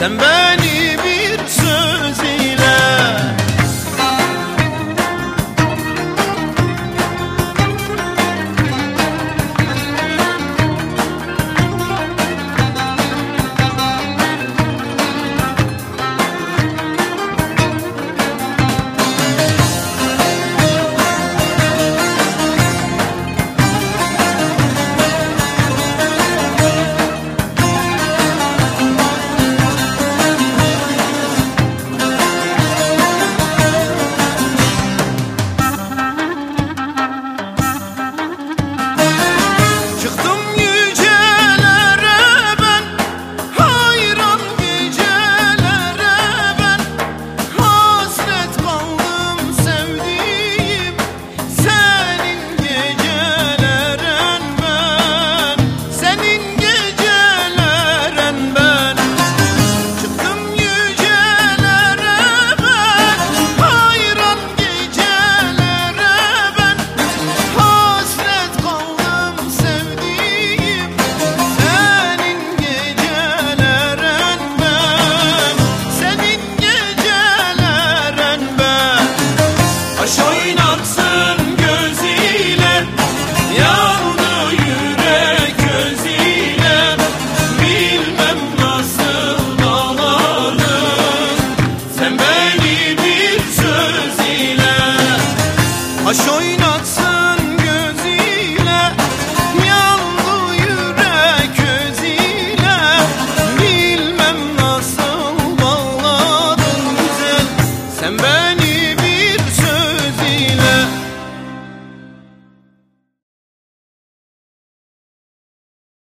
Bilmem Achou